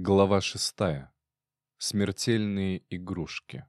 Глава 6. Смертельные игрушки.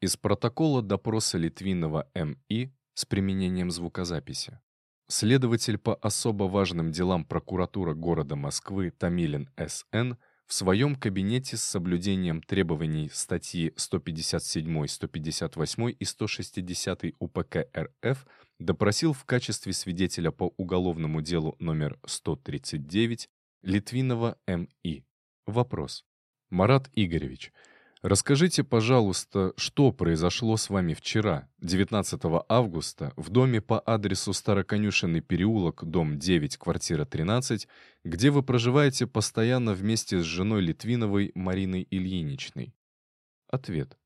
Из протокола допроса Литвинова М.И. с применением звукозаписи. Следователь по особо важным делам прокуратура города Москвы Тамилин С.Н. в своем кабинете с соблюдением требований статьи 157, 158 и 160 УПК РФ допросил в качестве свидетеля по уголовному делу номер 139 Литвинова М.И. Вопрос. Марат Игоревич, расскажите, пожалуйста, что произошло с вами вчера, 19 августа, в доме по адресу Староконюшенный переулок, дом 9, квартира 13, где вы проживаете постоянно вместе с женой Литвиновой Мариной Ильиничной? Ответ.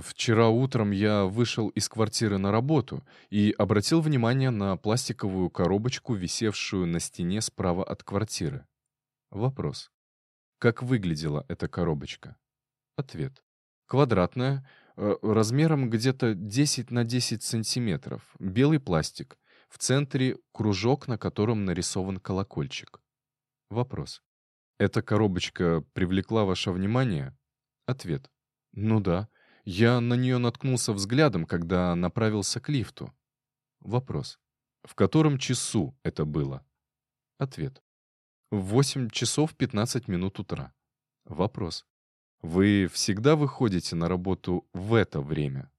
Вчера утром я вышел из квартиры на работу и обратил внимание на пластиковую коробочку, висевшую на стене справа от квартиры. Вопрос. Как выглядела эта коробочка? Ответ. Квадратная, э, размером где-то 10 на 10 сантиметров, белый пластик, в центре кружок, на котором нарисован колокольчик. Вопрос. Эта коробочка привлекла ваше внимание? Ответ. Ну да. Я на нее наткнулся взглядом, когда направился к лифту. Вопрос. В котором часу это было? Ответ. В 8 часов 15 минут утра. Вопрос. Вы всегда выходите на работу в это время?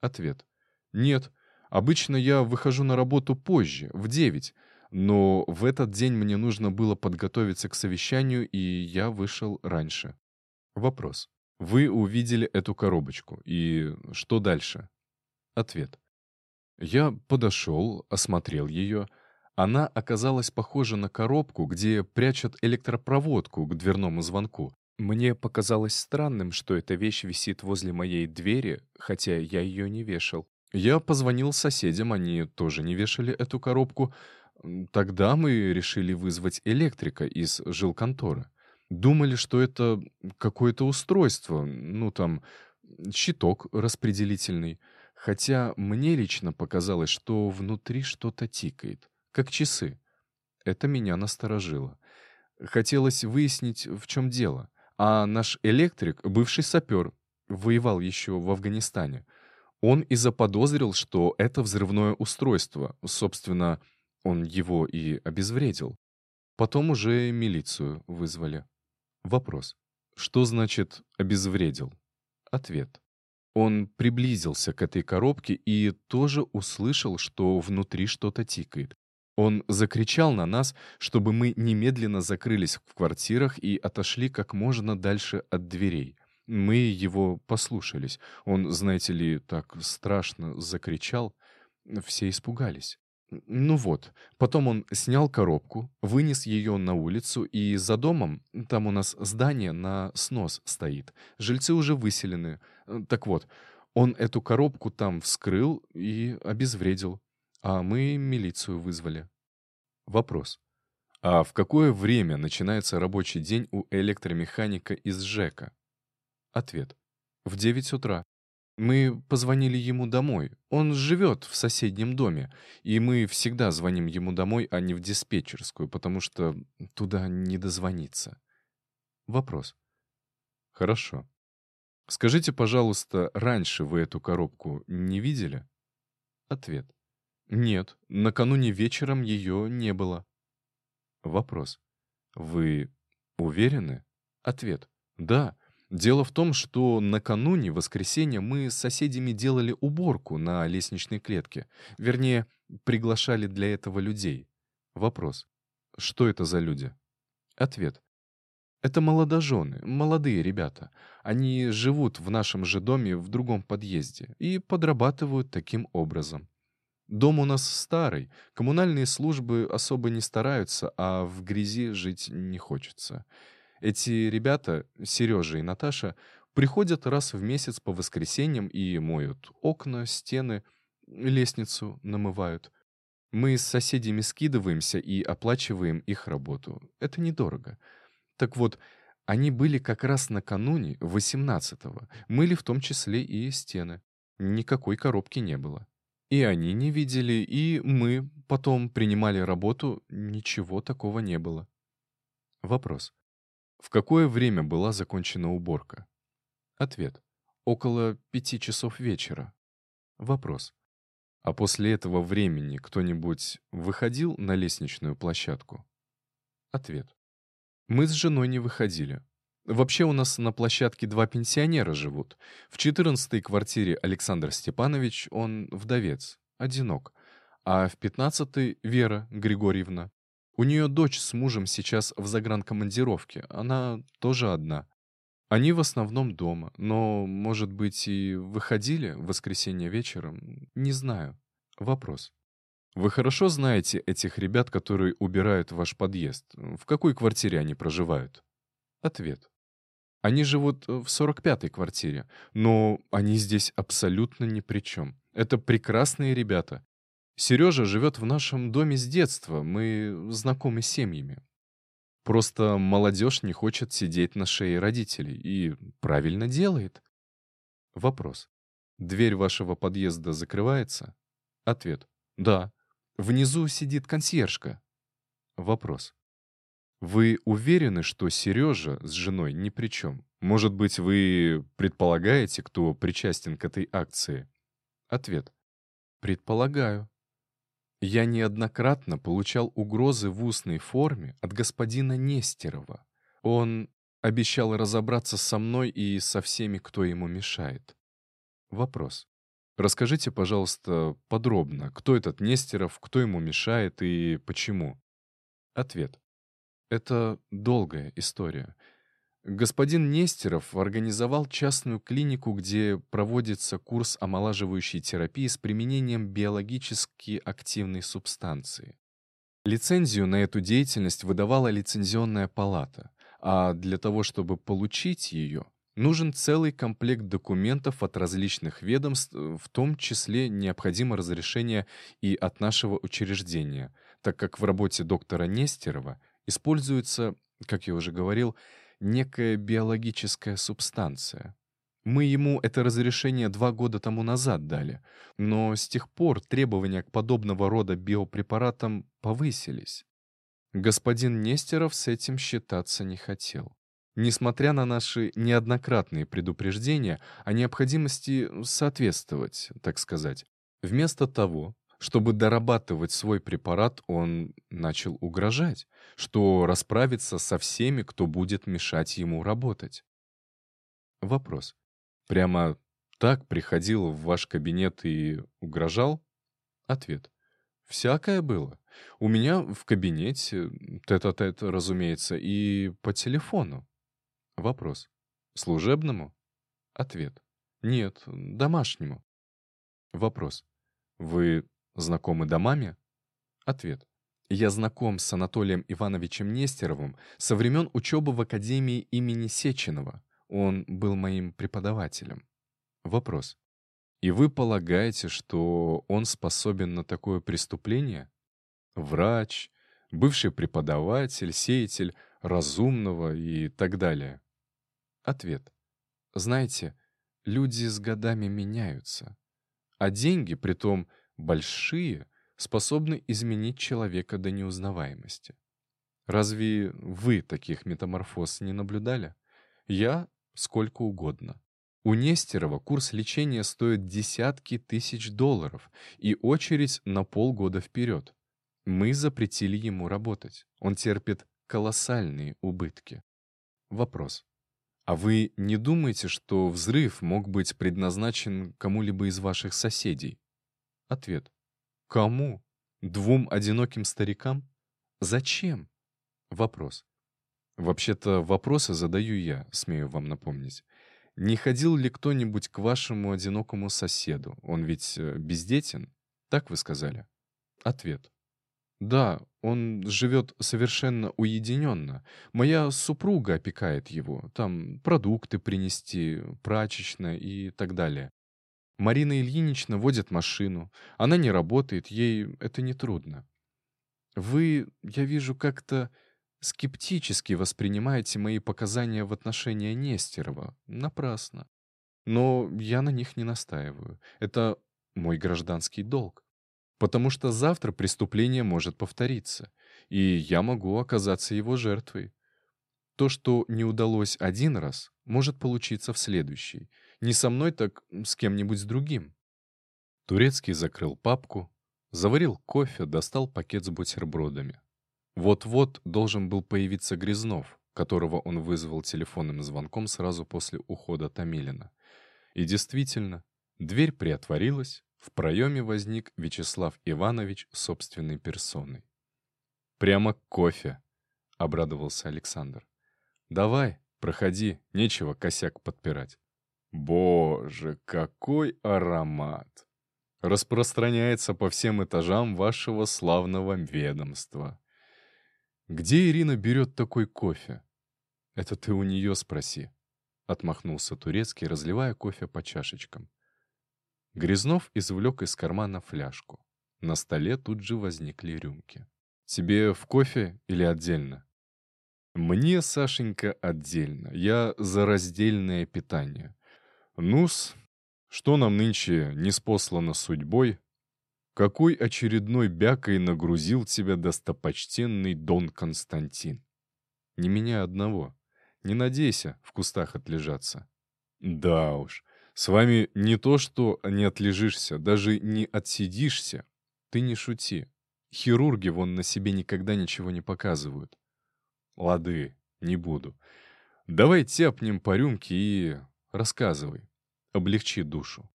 Ответ. Нет. Обычно я выхожу на работу позже, в 9, но в этот день мне нужно было подготовиться к совещанию, и я вышел раньше. Вопрос. Вы увидели эту коробочку, и что дальше? Ответ. Я подошел, осмотрел ее. Она оказалась похожа на коробку, где прячут электропроводку к дверному звонку. Мне показалось странным, что эта вещь висит возле моей двери, хотя я ее не вешал. Я позвонил соседям, они тоже не вешали эту коробку. Тогда мы решили вызвать электрика из жилконторы. Думали, что это какое-то устройство, ну там, щиток распределительный. Хотя мне лично показалось, что внутри что-то тикает, как часы. Это меня насторожило. Хотелось выяснить, в чем дело. А наш электрик, бывший сапер, воевал еще в Афганистане. Он и заподозрил, что это взрывное устройство. Собственно, он его и обезвредил. Потом уже милицию вызвали. Вопрос. Что значит «обезвредил»? Ответ. Он приблизился к этой коробке и тоже услышал, что внутри что-то тикает. Он закричал на нас, чтобы мы немедленно закрылись в квартирах и отошли как можно дальше от дверей. Мы его послушались. Он, знаете ли, так страшно закричал. Все испугались. Ну вот, потом он снял коробку, вынес ее на улицу, и за домом, там у нас здание на снос стоит, жильцы уже выселены. Так вот, он эту коробку там вскрыл и обезвредил, а мы милицию вызвали. Вопрос. А в какое время начинается рабочий день у электромеханика из ЖЭКа? Ответ. В 9 утра. Мы позвонили ему домой. Он живет в соседнем доме, и мы всегда звоним ему домой, а не в диспетчерскую, потому что туда не дозвониться. Вопрос. Хорошо. Скажите, пожалуйста, раньше вы эту коробку не видели? Ответ. Нет, накануне вечером ее не было. Вопрос. Вы уверены? Ответ. Да. Дело в том, что накануне воскресенья мы с соседями делали уборку на лестничной клетке. Вернее, приглашали для этого людей. Вопрос. Что это за люди? Ответ. Это молодожены, молодые ребята. Они живут в нашем же доме в другом подъезде и подрабатывают таким образом. Дом у нас старый, коммунальные службы особо не стараются, а в грязи жить не хочется. Эти ребята, Сережа и Наташа, приходят раз в месяц по воскресеньям и моют окна, стены, лестницу намывают. Мы с соседями скидываемся и оплачиваем их работу. Это недорого. Так вот, они были как раз накануне, 18-го. Мыли в том числе и стены. Никакой коробки не было. И они не видели, и мы потом принимали работу, ничего такого не было. Вопрос. В какое время была закончена уборка? Ответ. Около пяти часов вечера. Вопрос. А после этого времени кто-нибудь выходил на лестничную площадку? Ответ. Мы с женой не выходили. Вообще у нас на площадке два пенсионера живут. В 14-й квартире Александр Степанович, он вдовец, одинок. А в 15-й Вера Григорьевна. У нее дочь с мужем сейчас в загранкомандировке. Она тоже одна. Они в основном дома, но, может быть, и выходили в воскресенье вечером, не знаю. Вопрос. Вы хорошо знаете этих ребят, которые убирают ваш подъезд? В какой квартире они проживают? Ответ. Они живут в 45-й квартире, но они здесь абсолютно ни при чем. Это прекрасные ребята. Сережа живет в нашем доме с детства, мы знакомы с семьями. Просто молодежь не хочет сидеть на шее родителей и правильно делает. Вопрос. Дверь вашего подъезда закрывается? Ответ. Да. Внизу сидит консьержка. Вопрос. Вы уверены, что Сережа с женой ни при чем? Может быть, вы предполагаете, кто причастен к этой акции? Ответ. Предполагаю. Я неоднократно получал угрозы в устной форме от господина Нестерова. Он обещал разобраться со мной и со всеми, кто ему мешает. Вопрос. Расскажите, пожалуйста, подробно, кто этот Нестеров, кто ему мешает и почему? Ответ. Это долгая история. Господин Нестеров организовал частную клинику, где проводится курс омолаживающей терапии с применением биологически активной субстанции. Лицензию на эту деятельность выдавала лицензионная палата, а для того, чтобы получить ее, нужен целый комплект документов от различных ведомств, в том числе необходимо разрешение и от нашего учреждения, так как в работе доктора Нестерова используется, как я уже говорил, некая биологическая субстанция. Мы ему это разрешение два года тому назад дали, но с тех пор требования к подобного рода биопрепаратам повысились. Господин Нестеров с этим считаться не хотел. Несмотря на наши неоднократные предупреждения о необходимости соответствовать, так сказать, вместо того, чтобы дорабатывать свой препарат, он начал угрожать, что расправится со всеми, кто будет мешать ему работать. Вопрос. Прямо так приходил в ваш кабинет и угрожал? Ответ. Всякое было. У меня в кабинете, тет-а-тет, -тет, разумеется, и по телефону. Вопрос. Служебному? Ответ. Нет, домашнему. Вопрос. Вы Знакомы домами? Ответ. Я знаком с Анатолием Ивановичем Нестеровым со времен учебы в Академии имени Сеченова. Он был моим преподавателем. Вопрос. И вы полагаете, что он способен на такое преступление? Врач, бывший преподаватель, сеятель разумного и так далее. Ответ. Знаете, люди с годами меняются. А деньги, притом большие, способны изменить человека до неузнаваемости. Разве вы таких метаморфоз не наблюдали? Я сколько угодно. У Нестерова курс лечения стоит десятки тысяч долларов и очередь на полгода вперед. Мы запретили ему работать. Он терпит колоссальные убытки. Вопрос. А вы не думаете, что взрыв мог быть предназначен кому-либо из ваших соседей? Ответ. Кому? Двум одиноким старикам? Зачем? Вопрос. Вообще-то вопросы задаю я, смею вам напомнить. Не ходил ли кто-нибудь к вашему одинокому соседу? Он ведь э, бездетен? Так вы сказали? Ответ. Да, он живет совершенно уединенно. Моя супруга опекает его. Там продукты принести, прачечная и так далее. Марина Ильинична водит машину. Она не работает, ей это не трудно. Вы, я вижу, как-то скептически воспринимаете мои показания в отношении Нестерова. Напрасно. Но я на них не настаиваю. Это мой гражданский долг. Потому что завтра преступление может повториться, и я могу оказаться его жертвой. То, что не удалось один раз, может получиться в следующий. Не со мной, так с кем-нибудь с другим. Турецкий закрыл папку, заварил кофе, достал пакет с бутербродами. Вот-вот должен был появиться Грязнов, которого он вызвал телефонным звонком сразу после ухода Томилина. И действительно, дверь приотворилась, в проеме возник Вячеслав Иванович собственной персоной. «Прямо кофе», — обрадовался Александр. «Давай, проходи, нечего косяк подпирать». «Боже, какой аромат!» распространяется по всем этажам вашего славного ведомства. Где Ирина берет такой кофе? Это ты у нее спроси. Отмахнулся Турецкий, разливая кофе по чашечкам. Грязнов извлек из кармана фляжку. На столе тут же возникли рюмки. «Тебе в кофе или отдельно?» «Мне, Сашенька, отдельно. Я за раздельное питание. Ну-с, что нам нынче не спослано судьбой? Какой очередной бякой нагрузил тебя достопочтенный Дон Константин? Не меня одного. Не надейся в кустах отлежаться. Да уж, с вами не то, что не отлежишься, даже не отсидишься. Ты не шути. Хирурги вон на себе никогда ничего не показывают. Лады, не буду. Давай тяпнем по рюмке и рассказывай. Облегчи душу.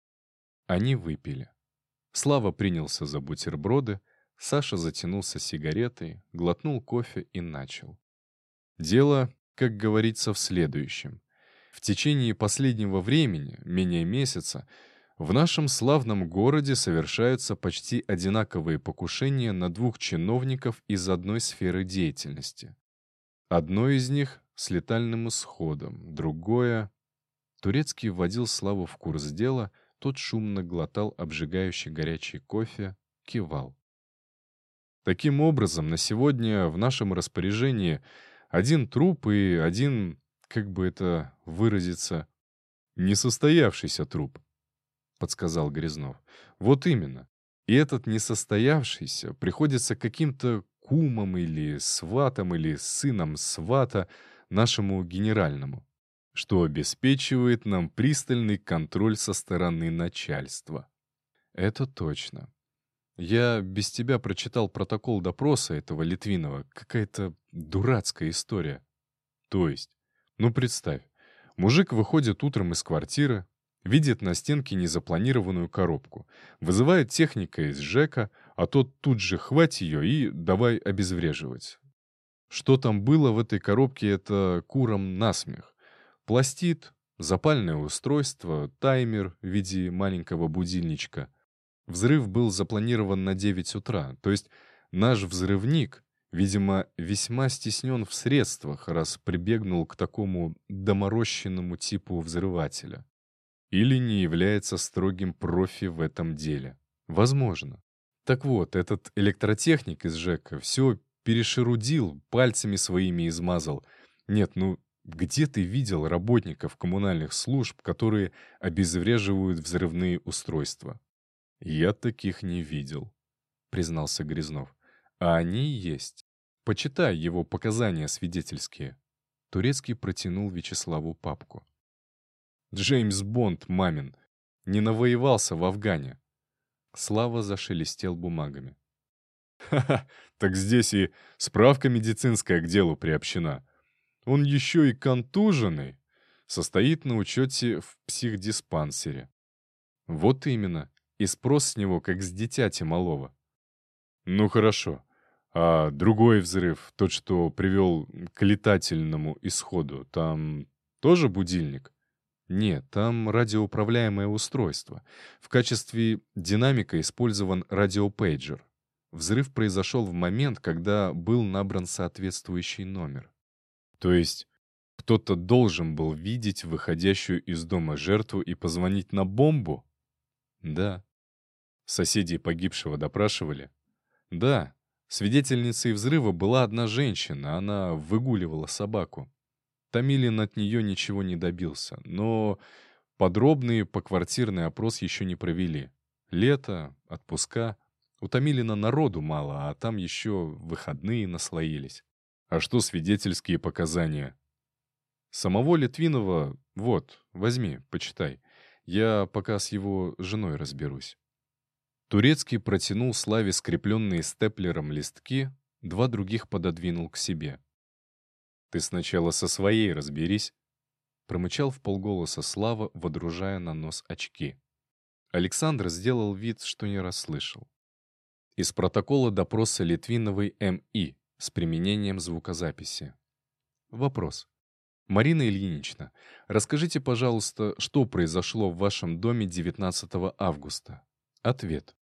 Они выпили. Слава принялся за бутерброды, Саша затянулся сигаретой, глотнул кофе и начал. Дело, как говорится, в следующем. В течение последнего времени, менее месяца, в нашем славном городе совершаются почти одинаковые покушения на двух чиновников из одной сферы деятельности. Одно из них с летальным исходом, другое Турецкий вводил Славу в курс дела, тот шумно глотал обжигающий горячий кофе, кивал. Таким образом, на сегодня в нашем распоряжении один труп и один, как бы это выразиться, несостоявшийся труп, подсказал Грязнов. Вот именно. И этот несостоявшийся приходится каким-то кумом или сватом или сыном свата нашему генеральному что обеспечивает нам пристальный контроль со стороны начальства. Это точно. Я без тебя прочитал протокол допроса этого Литвинова. Какая-то дурацкая история. То есть, ну представь, мужик выходит утром из квартиры, видит на стенке незапланированную коробку, вызывает техника из ЖЭКа, а тот тут же хвать ее и давай обезвреживать. Что там было в этой коробке, это куром насмех. Пластит, запальное устройство, таймер в виде маленького будильничка. Взрыв был запланирован на 9 утра, то есть наш взрывник, видимо, весьма стеснен в средствах, раз прибегнул к такому доморощенному типу взрывателя. Или не является строгим профи в этом деле. Возможно. Так вот, этот электротехник из ЖЭКа все перешерудил, пальцами своими измазал. Нет, ну где ты видел работников коммунальных служб, которые обезвреживают взрывные устройства? Я таких не видел, признался Грязнов. А они есть. Почитай его показания свидетельские. Турецкий протянул Вячеславу папку. Джеймс Бонд, мамин, не навоевался в Афгане. Слава зашелестел бумагами. «Ха-ха, так здесь и справка медицинская к делу приобщена. Он еще и контуженный, состоит на учете в психдиспансере. Вот именно, и спрос с него как с дитяти малого. Ну хорошо, а другой взрыв, тот, что привел к летательному исходу, там тоже будильник? Нет, там радиоуправляемое устройство. В качестве динамика использован радиопейджер. Взрыв произошел в момент, когда был набран соответствующий номер. То есть кто-то должен был видеть выходящую из дома жертву и позвонить на бомбу? Да. Соседей погибшего допрашивали? Да. Свидетельницей взрыва была одна женщина, она выгуливала собаку. Томилин от нее ничего не добился, но подробный поквартирный опрос еще не провели. Лето, отпуска. У Томилина народу мало, а там еще выходные наслоились. А что свидетельские показания? Самого Литвинова, вот, возьми, почитай. Я пока с его женой разберусь. Турецкий протянул Славе скрепленные степлером листки, два других пододвинул к себе. «Ты сначала со своей разберись», — промычал в полголоса Слава, водружая на нос очки. Александр сделал вид, что не расслышал. Из протокола допроса Литвиновой М.И. с применением звукозаписи. Вопрос. Марина Ильинична, расскажите, пожалуйста, что произошло в вашем доме 19 августа? Ответ.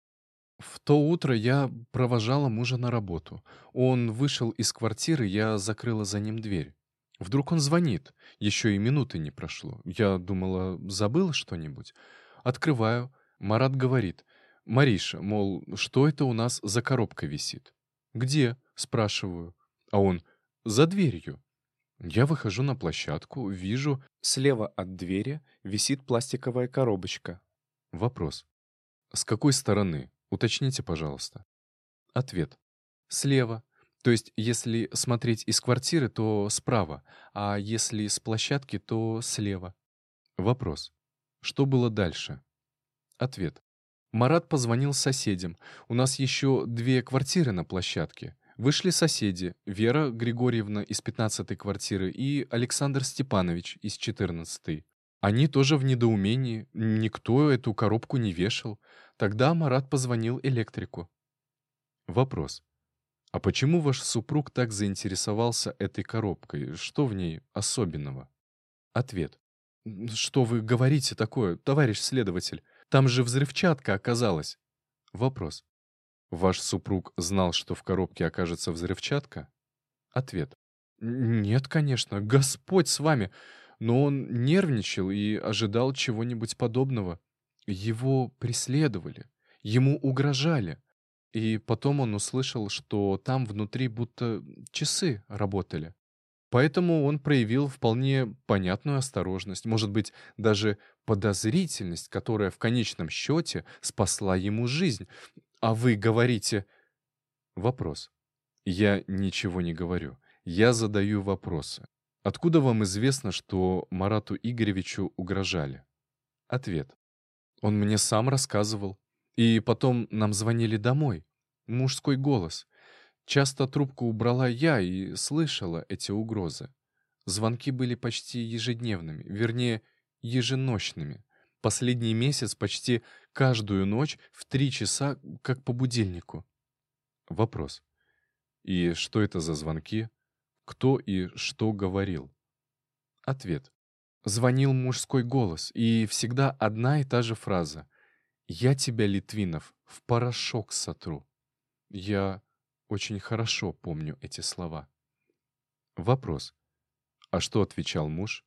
В то утро я провожала мужа на работу. Он вышел из квартиры, я закрыла за ним дверь. Вдруг он звонит. Еще и минуты не прошло. Я думала, забыла что-нибудь. Открываю. Марат говорит. «Мариша, мол, что это у нас за коробка висит?» «Где?» — спрашиваю. А он «За дверью». Я выхожу на площадку, вижу, слева от двери висит пластиковая коробочка. Вопрос. С какой стороны? Уточните, пожалуйста. Ответ. Слева. То есть, если смотреть из квартиры, то справа, а если с площадки, то слева. Вопрос. Что было дальше? Ответ. Марат позвонил соседям. У нас еще две квартиры на площадке. Вышли соседи, Вера Григорьевна из 15-й квартиры и Александр Степанович из 14-й. Они тоже в недоумении, никто эту коробку не вешал. Тогда Марат позвонил электрику. Вопрос. А почему ваш супруг так заинтересовался этой коробкой? Что в ней особенного? Ответ. Что вы говорите такое, товарищ следователь? Там же взрывчатка оказалась. Вопрос. Ваш супруг знал, что в коробке окажется взрывчатка? Ответ. Нет, конечно, Господь с вами. Но он нервничал и ожидал чего-нибудь подобного. Его преследовали, ему угрожали. И потом он услышал, что там внутри будто часы работали. Поэтому он проявил вполне понятную осторожность, может быть, даже подозрительность, которая в конечном счете спасла ему жизнь. А вы говорите... Вопрос. Я ничего не говорю. Я задаю вопросы. Откуда вам известно, что Марату Игоревичу угрожали? Ответ. Он мне сам рассказывал. И потом нам звонили домой. Мужской голос. Часто трубку убрала я и слышала эти угрозы. Звонки были почти ежедневными, вернее, еженочными. Последний месяц почти каждую ночь в три часа, как по будильнику. Вопрос. И что это за звонки? Кто и что говорил? Ответ. Звонил мужской голос, и всегда одна и та же фраза. «Я тебя, Литвинов, в порошок сотру». Я очень хорошо помню эти слова. Вопрос. А что отвечал муж?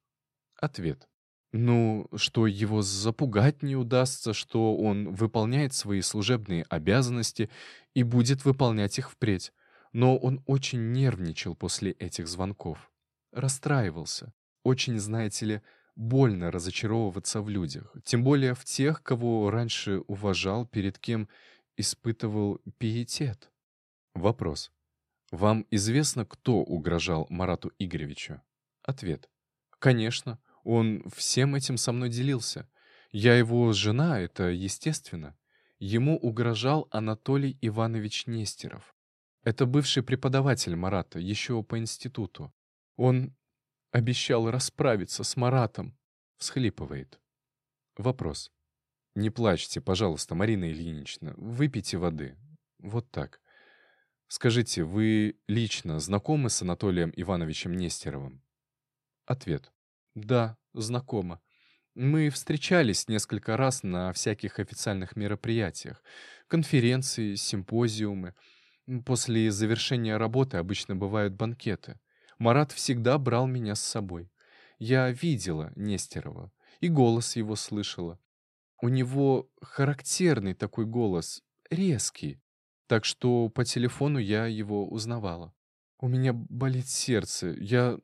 Ответ. Ну, что его запугать не удастся, что он выполняет свои служебные обязанности и будет выполнять их впредь. Но он очень нервничал после этих звонков. Расстраивался. Очень, знаете ли, больно разочаровываться в людях. Тем более в тех, кого раньше уважал, перед кем испытывал пиетет. Вопрос. Вам известно, кто угрожал Марату Игоревичу? Ответ. Конечно. Он всем этим со мной делился. Я его жена, это естественно. Ему угрожал Анатолий Иванович Нестеров. Это бывший преподаватель Марата, еще по институту. Он обещал расправиться с Маратом. Всхлипывает. Вопрос. Не плачьте, пожалуйста, Марина Ильинична. Выпейте воды. Вот так. Скажите, вы лично знакомы с Анатолием Ивановичем Нестеровым? Ответ. Да, знакомо. Мы встречались несколько раз на всяких официальных мероприятиях. Конференции, симпозиумы. После завершения работы обычно бывают банкеты. Марат всегда брал меня с собой. Я видела Нестерова, и голос его слышала. У него характерный такой голос, резкий, так что по телефону я его узнавала. У меня болит сердце, я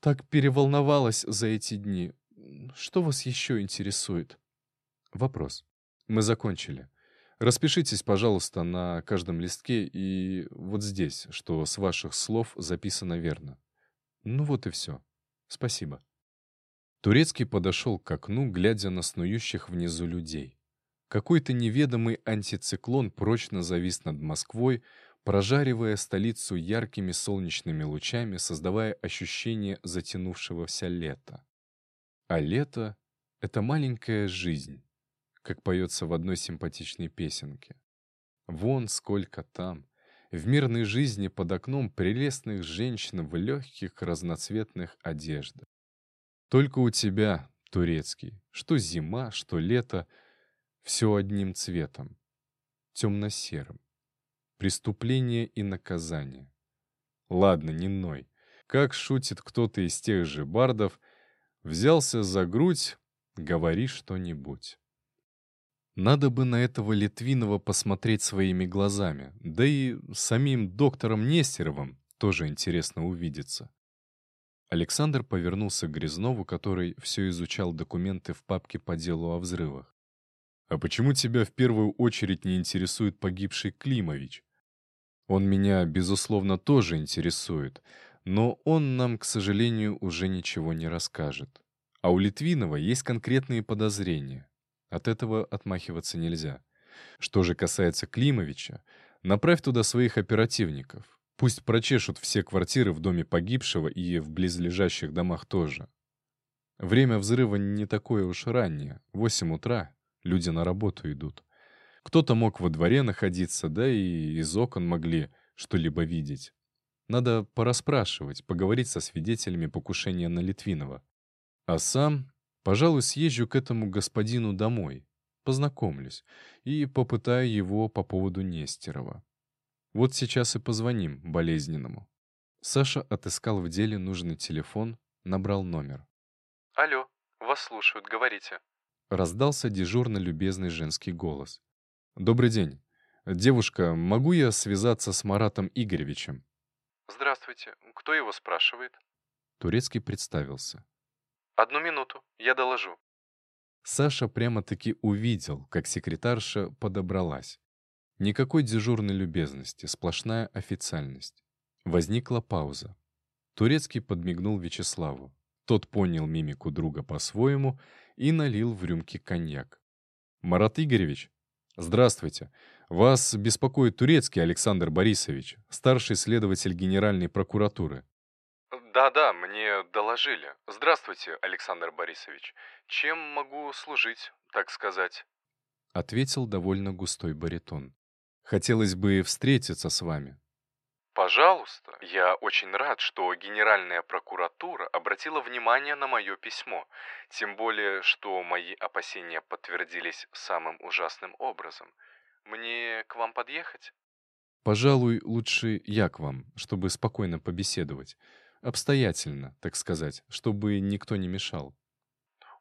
так переволновалась за эти дни. Что вас еще интересует? Вопрос. Мы закончили. Распишитесь, пожалуйста, на каждом листке и вот здесь, что с ваших слов записано верно. Ну вот и все. Спасибо. Турецкий подошел к окну, глядя на снующих внизу людей. Какой-то неведомый антициклон прочно завис над Москвой, прожаривая столицу яркими солнечными лучами, создавая ощущение затянувшегося лета. А лето — это маленькая жизнь, как поется в одной симпатичной песенке. Вон сколько там, в мирной жизни под окном прелестных женщин в легких разноцветных одеждах. Только у тебя, турецкий, что зима, что лето, все одним цветом, темно-серым. Преступление и наказание. Ладно, не ной. Как шутит кто-то из тех же бардов, взялся за грудь, говори что-нибудь. Надо бы на этого Литвинова посмотреть своими глазами, да и самим доктором Нестеровым тоже интересно увидеться. Александр повернулся к Грязнову, который все изучал документы в папке по делу о взрывах. «А почему тебя в первую очередь не интересует погибший Климович?» Он меня, безусловно, тоже интересует, но он нам, к сожалению, уже ничего не расскажет. А у Литвинова есть конкретные подозрения. От этого отмахиваться нельзя. Что же касается Климовича, направь туда своих оперативников. Пусть прочешут все квартиры в доме погибшего и в близлежащих домах тоже. Время взрыва не такое уж раннее, 8 утра, люди на работу идут. Кто-то мог во дворе находиться, да и из окон могли что-либо видеть. Надо порасспрашивать, поговорить со свидетелями покушения на Литвинова. А сам, пожалуй, съезжу к этому господину домой, познакомлюсь и попытаю его по поводу Нестерова. Вот сейчас и позвоним болезненному. Саша отыскал в деле нужный телефон, набрал номер. «Алло, вас слушают, говорите». Раздался дежурно любезный женский голос. «Добрый день. Девушка, могу я связаться с Маратом Игоревичем?» «Здравствуйте. Кто его спрашивает?» Турецкий представился. «Одну минуту, я доложу». Саша прямо-таки увидел, как секретарша подобралась. Никакой дежурной любезности, сплошная официальность. Возникла пауза. Турецкий подмигнул Вячеславу. Тот понял мимику друга по-своему и налил в рюмки коньяк. «Марат Игоревич, «Здравствуйте. Вас беспокоит Турецкий Александр Борисович, старший следователь Генеральной прокуратуры». «Да-да, мне доложили. Здравствуйте, Александр Борисович. Чем могу служить, так сказать?» Ответил довольно густой баритон. «Хотелось бы встретиться с вами». «Пожалуйста. Я очень рад, что Генеральная прокуратура обратила внимание на мое письмо, тем более, что мои опасения подтвердились самым ужасным образом. Мне к вам подъехать?» «Пожалуй, лучше я к вам, чтобы спокойно побеседовать. Обстоятельно, так сказать, чтобы никто не мешал».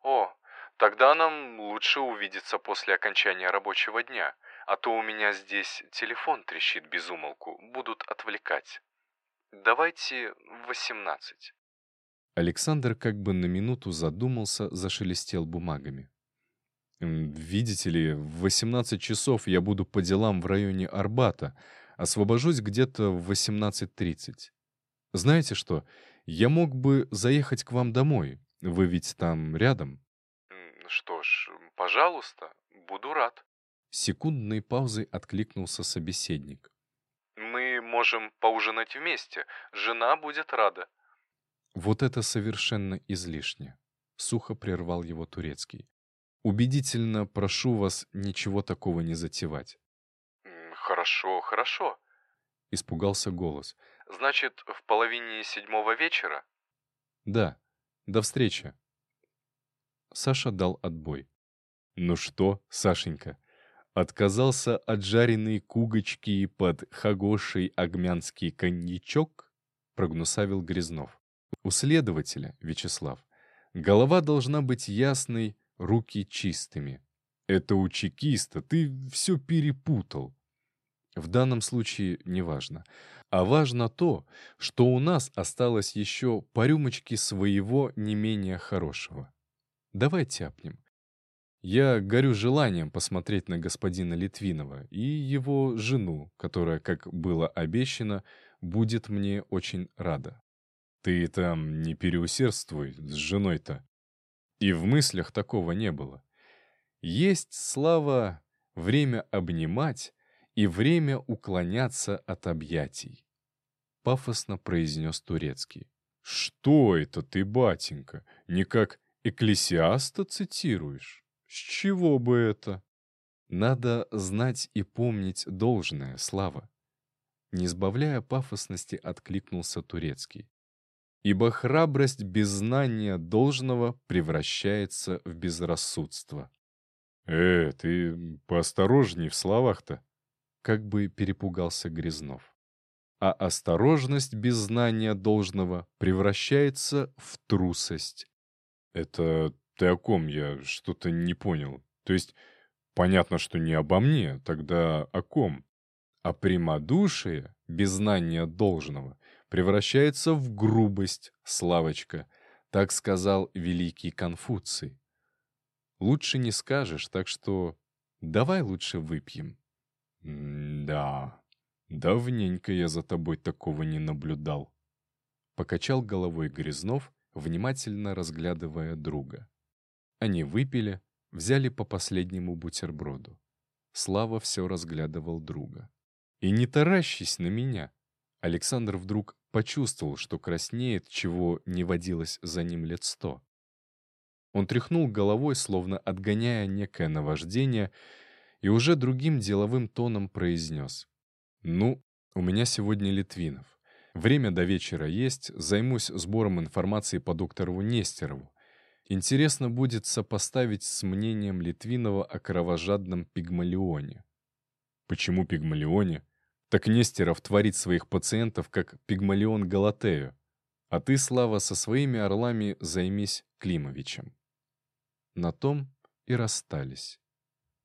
«О, тогда нам лучше увидеться после окончания рабочего дня а то у меня здесь телефон трещит без умолку, будут отвлекать. Давайте восемнадцать». Александр как бы на минуту задумался, зашелестел бумагами. «Видите ли, в 18 часов я буду по делам в районе Арбата, освобожусь где-то в 18.30. Знаете что, я мог бы заехать к вам домой, вы ведь там рядом». «Что ж, пожалуйста, буду рад» секундной паузой откликнулся собеседник. «Мы можем поужинать вместе. Жена будет рада». «Вот это совершенно излишне», — сухо прервал его турецкий. «Убедительно прошу вас ничего такого не затевать». «Хорошо, хорошо», — испугался голос. «Значит, в половине седьмого вечера?» «Да. До встречи». Саша дал отбой. «Ну что, Сашенька, Отказался от жареной кугочки под хагошей агмянский коньячок? Прогнусавил Грязнов. У следователя, Вячеслав, голова должна быть ясной, руки чистыми. Это у чекиста, ты все перепутал. В данном случае неважно. А важно то, что у нас осталось еще по рюмочке своего не менее хорошего. Давай тяпнем. Я горю желанием посмотреть на господина Литвинова и его жену, которая, как было обещано, будет мне очень рада. Ты там не переусердствуй с женой-то. И в мыслях такого не было. Есть, Слава, время обнимать и время уклоняться от объятий. Пафосно произнес Турецкий. Что это ты, батенька, не как экклесиаста цитируешь? С чего бы это? Надо знать и помнить должное, Слава. Не сбавляя пафосности, откликнулся Турецкий. Ибо храбрость без знания должного превращается в безрассудство. «Э, ты поосторожней в словах-то!» Как бы перепугался Грязнов. А осторожность без знания должного превращается в трусость. «Это ты о ком? Я что-то не понял. То есть, понятно, что не обо мне, тогда о ком?» А прямодушие, без знания должного, превращается в грубость, Славочка, так сказал великий Конфуций. Лучше не скажешь, так что давай лучше выпьем. да, давненько я за тобой такого не наблюдал. Покачал головой Грязнов, внимательно разглядывая друга. Они выпили, взяли по последнему бутерброду. Слава все разглядывал друга. «И не таращись на меня!» Александр вдруг почувствовал, что краснеет, чего не водилось за ним лет сто. Он тряхнул головой, словно отгоняя некое наваждение, и уже другим деловым тоном произнес. «Ну, у меня сегодня Литвинов. Время до вечера есть, займусь сбором информации по доктору Нестерову. Интересно будет сопоставить с мнением Литвинова о кровожадном пигмалионе». «Почему пигмалионе?» «Так Нестеров творит своих пациентов, как пигмалион Галатею. А ты, Слава, со своими орлами займись Климовичем». На том и расстались.